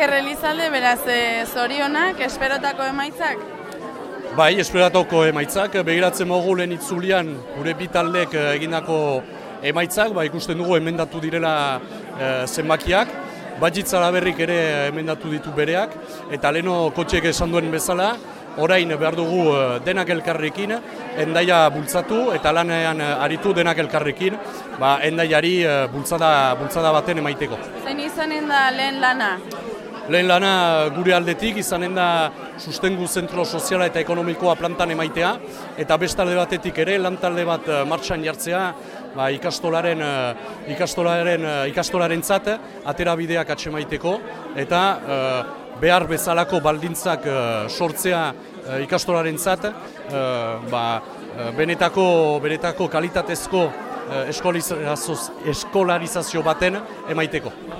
Iker Elizalde, beraz, e, zorionak, esperotako emaitzak? Bai, esperatoko emaitzak, begiratzen mogu lehen itzulian gure bitaldek egindako emaitzak, ba, ikusten dugu emendatu direla e, zenbakiak, Bajitzala berrik ere emendatu ditu bereak, eta leno kotxeek esan duen bezala, orain behar dugu denak elkarrekin, endaia bultzatu eta lanean aritu denak elkarrekin, ba, endaiari bultzada, bultzada baten emaiteko. Zein izanen da lehen lana? Lehen lana gure aldetik izanen da sustengu zentro soziala eta ekonomikoa plantan emaitea eta bestalde batetik ere lantalde bat martxan jartzea ba, ikastolaren, ikastolaren, ikastolaren zat, atera bideak atxemaiteko eta behar bezalako baldintzak sortzea ikastolaren zat, ba, benetako, benetako kalitatezko eskolarizazio baten emaiteko.